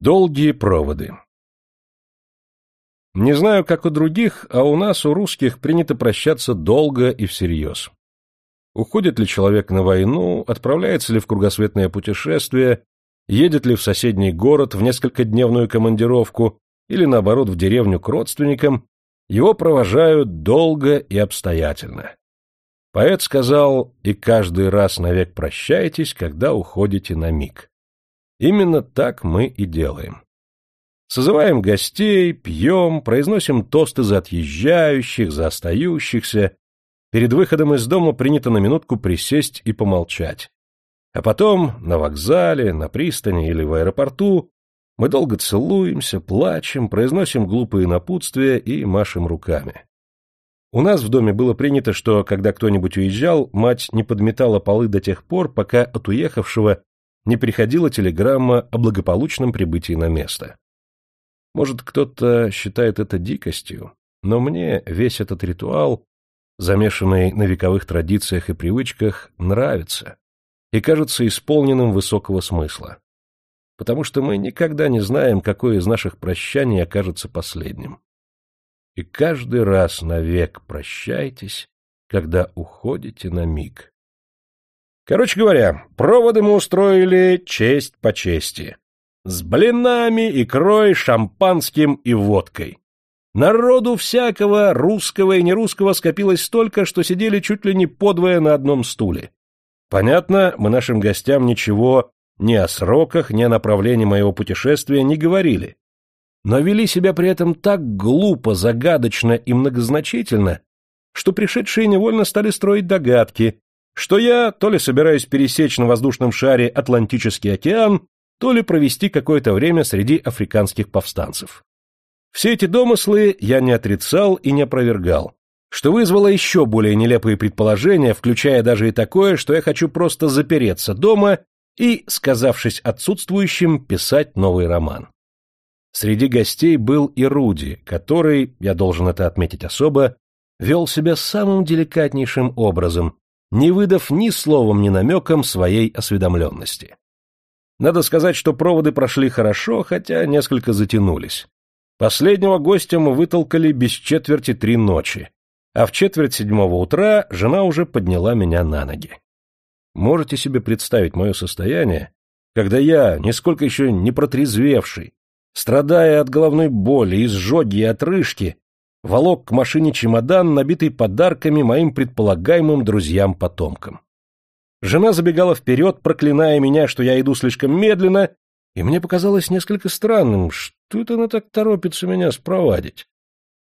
Долгие проводы Не знаю, как у других, а у нас, у русских, принято прощаться долго и всерьез. Уходит ли человек на войну, отправляется ли в кругосветное путешествие, едет ли в соседний город в несколькодневную командировку или, наоборот, в деревню к родственникам, его провожают долго и обстоятельно. Поэт сказал «И каждый раз навек прощайтесь, когда уходите на миг». Именно так мы и делаем. Созываем гостей, пьем, произносим тосты за отъезжающих, за остающихся. Перед выходом из дома принято на минутку присесть и помолчать. А потом на вокзале, на пристани или в аэропорту мы долго целуемся, плачем, произносим глупые напутствия и машем руками. У нас в доме было принято, что, когда кто-нибудь уезжал, мать не подметала полы до тех пор, пока от уехавшего не приходила телеграмма о благополучном прибытии на место. Может, кто-то считает это дикостью, но мне весь этот ритуал, замешанный на вековых традициях и привычках, нравится и кажется исполненным высокого смысла. Потому что мы никогда не знаем, какое из наших прощаний окажется последним. И каждый раз навек прощайтесь, когда уходите на миг. Короче говоря, проводы мы устроили честь по чести. С блинами, икрой, шампанским и водкой. Народу всякого, русского и нерусского, скопилось столько, что сидели чуть ли не подвое на одном стуле. Понятно, мы нашим гостям ничего ни о сроках, ни о направлении моего путешествия не говорили. Но вели себя при этом так глупо, загадочно и многозначительно, что пришедшие невольно стали строить догадки, что я то ли собираюсь пересечь на воздушном шаре Атлантический океан, то ли провести какое-то время среди африканских повстанцев. Все эти домыслы я не отрицал и не опровергал, что вызвало еще более нелепые предположения, включая даже и такое, что я хочу просто запереться дома и, сказавшись отсутствующим, писать новый роман. Среди гостей был и Руди, который, я должен это отметить особо, вел себя самым деликатнейшим образом, не выдав ни словом, ни намеком своей осведомленности. Надо сказать, что проводы прошли хорошо, хотя несколько затянулись. Последнего гостя мы вытолкали без четверти три ночи, а в четверть седьмого утра жена уже подняла меня на ноги. Можете себе представить мое состояние, когда я, нисколько еще не протрезвевший, страдая от головной боли, изжоги и отрыжки, волок к машине чемодан, набитый подарками моим предполагаемым друзьям-потомкам. Жена забегала вперед, проклиная меня, что я иду слишком медленно, и мне показалось несколько странным, что это она так торопится меня спровадить.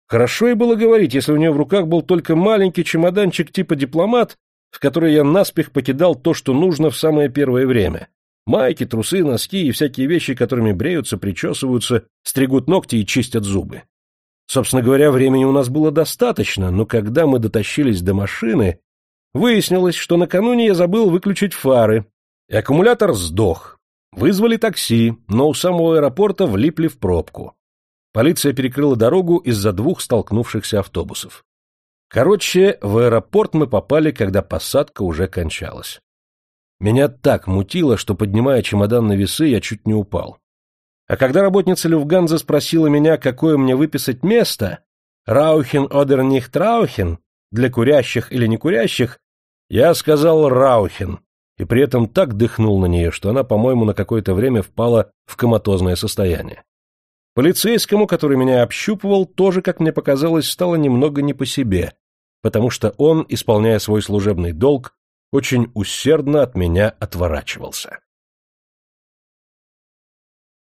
Хорошо и было говорить, если у нее в руках был только маленький чемоданчик типа дипломат, в который я наспех покидал то, что нужно в самое первое время. Майки, трусы, носки и всякие вещи, которыми бреются, причесываются, стригут ногти и чистят зубы. Собственно говоря, времени у нас было достаточно, но когда мы дотащились до машины, выяснилось, что накануне я забыл выключить фары, и аккумулятор сдох. Вызвали такси, но у самого аэропорта влипли в пробку. Полиция перекрыла дорогу из-за двух столкнувшихся автобусов. Короче, в аэропорт мы попали, когда посадка уже кончалась. Меня так мутило, что, поднимая чемодан на весы, я чуть не упал. А когда работница Люфганза спросила меня, какое мне выписать место, «Раухен одер нихт Раухен» для курящих или некурящих, я сказал «Раухен», и при этом так дыхнул на нее, что она, по-моему, на какое-то время впала в коматозное состояние. Полицейскому, который меня общупывал, тоже, как мне показалось, стало немного не по себе, потому что он, исполняя свой служебный долг, очень усердно от меня отворачивался.